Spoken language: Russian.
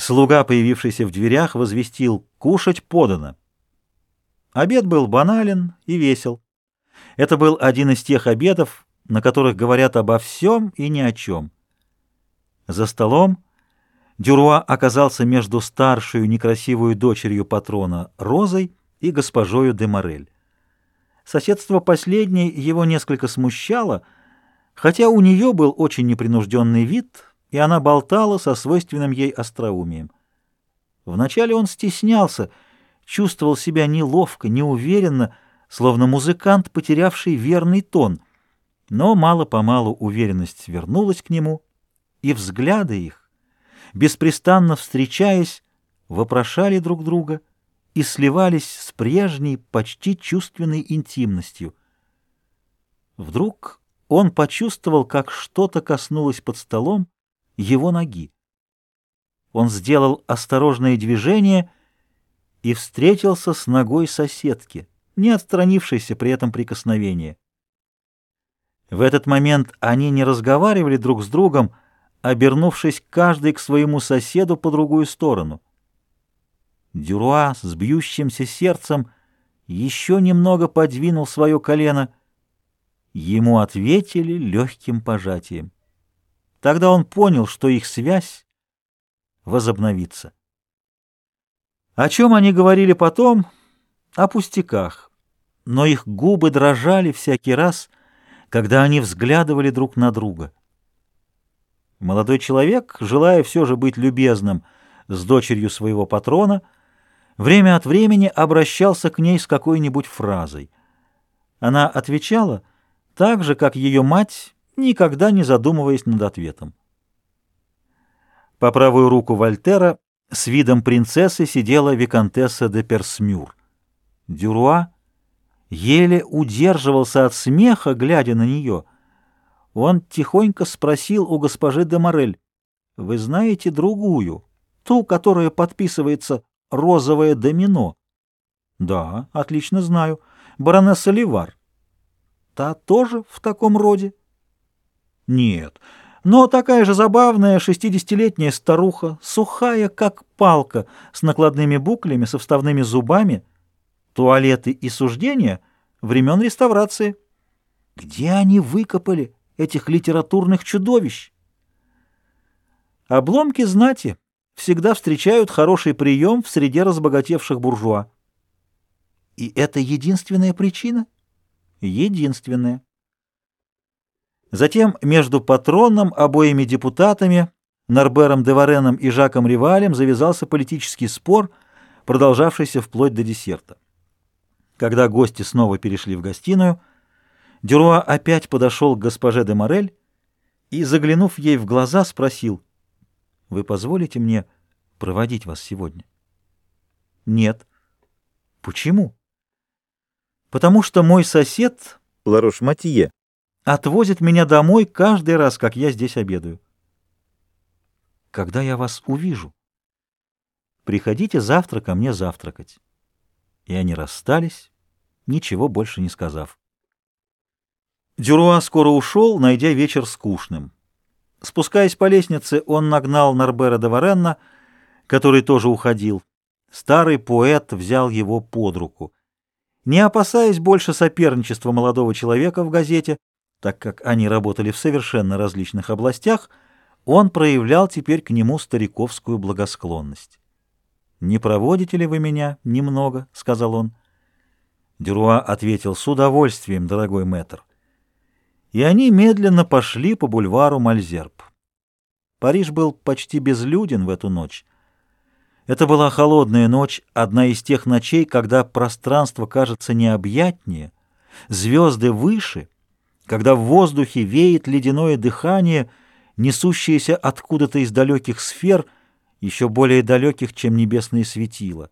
Слуга, появившийся в дверях, возвестил «Кушать подано». Обед был банален и весел. Это был один из тех обедов, на которых говорят обо всем и ни о чем. За столом Дюруа оказался между старшую некрасивую дочерью патрона Розой и госпожою де Морель. Соседство последней его несколько смущало, хотя у нее был очень непринужденный вид, и она болтала со свойственным ей остроумием. Вначале он стеснялся, чувствовал себя неловко, неуверенно, словно музыкант, потерявший верный тон, но мало-помалу уверенность вернулась к нему, и взгляды их, беспрестанно встречаясь, вопрошали друг друга и сливались с прежней, почти чувственной интимностью. Вдруг он почувствовал, как что-то коснулось под столом его ноги. Он сделал осторожное движение и встретился с ногой соседки, не отстранившейся при этом прикосновении. В этот момент они не разговаривали друг с другом, обернувшись каждый к своему соседу по другую сторону. Дюруа с бьющимся сердцем еще немного подвинул свое колено. Ему ответили легким пожатием. Тогда он понял, что их связь возобновится. О чем они говорили потом? О пустяках. Но их губы дрожали всякий раз, когда они взглядывали друг на друга. Молодой человек, желая все же быть любезным с дочерью своего патрона, время от времени обращался к ней с какой-нибудь фразой. Она отвечала так же, как ее мать, никогда не задумываясь над ответом. По правую руку Вольтера с видом принцессы сидела виконтесса де Персмюр. Дюруа еле удерживался от смеха, глядя на нее — он тихонько спросил у госпожи де Морель, «Вы знаете другую, ту, которая подписывается «Розовое домино»?» «Да, отлично знаю. Баронесса Ливар». «Та тоже в таком роде?» «Нет, но такая же забавная шестидесятилетняя старуха, сухая, как палка, с накладными буклями, со вставными зубами, туалеты и суждения времен реставрации». «Где они выкопали?» этих литературных чудовищ. Обломки знати всегда встречают хороший прием в среде разбогатевших буржуа. И это единственная причина? Единственная. Затем между патроном, обоими депутатами, Норбером де Вареном и Жаком Ривалем завязался политический спор, продолжавшийся вплоть до десерта. Когда гости снова перешли в гостиную, Дюруа опять подошел к госпоже де Морель и, заглянув ей в глаза, спросил, «Вы позволите мне проводить вас сегодня?» «Нет». «Почему?» «Потому что мой сосед, Ларош Матье, отвозит меня домой каждый раз, как я здесь обедаю». «Когда я вас увижу?» «Приходите завтра ко мне завтракать». И они расстались, ничего больше не сказав. Дюруа скоро ушел, найдя вечер скучным. Спускаясь по лестнице, он нагнал Норбера де Варенна, который тоже уходил. Старый поэт взял его под руку. Не опасаясь больше соперничества молодого человека в газете, так как они работали в совершенно различных областях, он проявлял теперь к нему стариковскую благосклонность. «Не проводите ли вы меня немного?» — сказал он. Дюруа ответил с удовольствием, дорогой мэтр и они медленно пошли по бульвару Мальзерб. Париж был почти безлюден в эту ночь. Это была холодная ночь, одна из тех ночей, когда пространство кажется необъятнее, звезды выше, когда в воздухе веет ледяное дыхание, несущееся откуда-то из далеких сфер, еще более далеких, чем небесные светила.